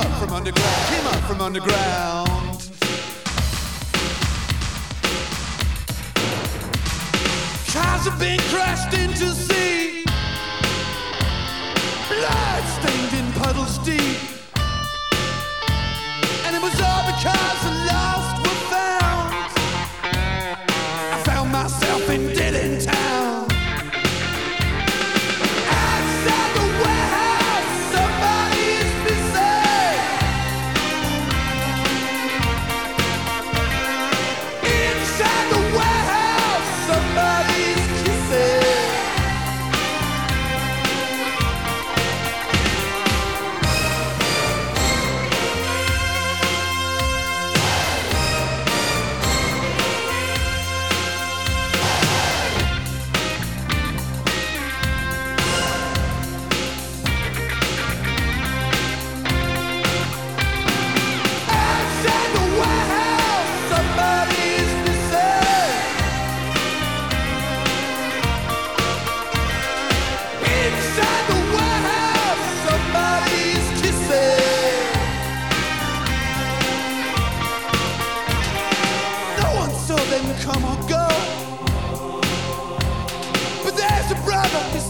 up from underground, came up from underground. Cars have been crashed into sea, blood stained in puddles deep. can come or go. But there's a brother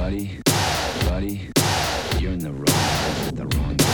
Buddy, buddy, you're in the wrong, the wrong.